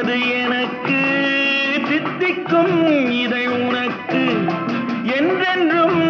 அது எனக்கு சித்திக்கும் இதை உனக்கு என்றென்றும்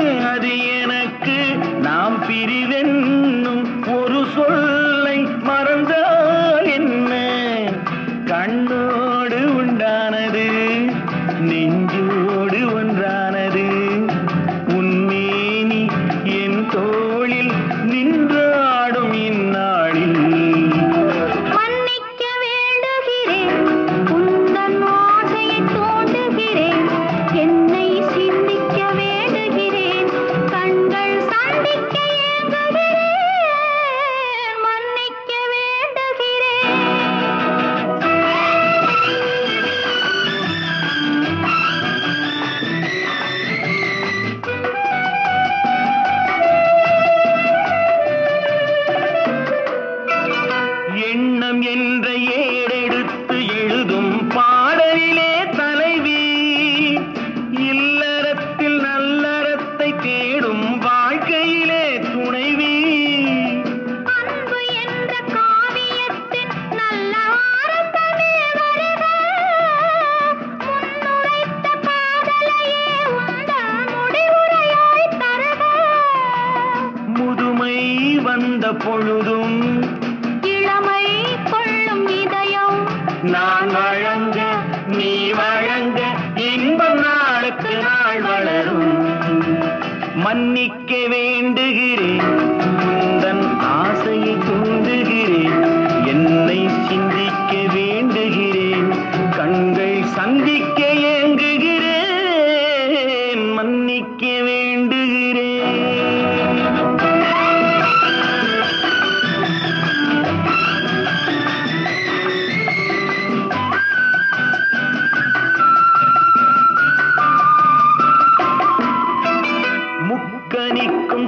பொழுதும் இளமை கொள்ளும் இதயம். நான் வழங்க நீ வழங்க இன்பம் நாளுக்கு நாள் வளரும். மன்னிக்க வேண்டுகிறேன் ஆசையை தூண்டுகிறேன்.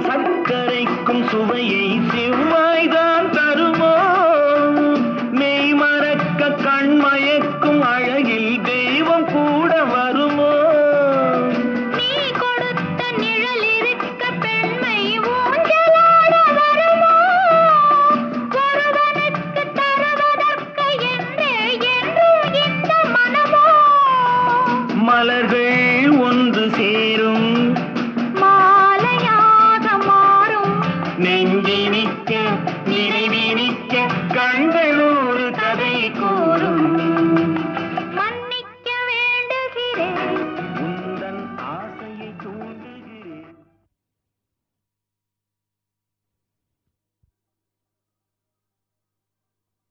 சர்க்கரைக்கும் சுவையை செவ்வாய்தான் നിനിക്ക നിനിക്ക കണ്ടൂർ കഥ കൂറും.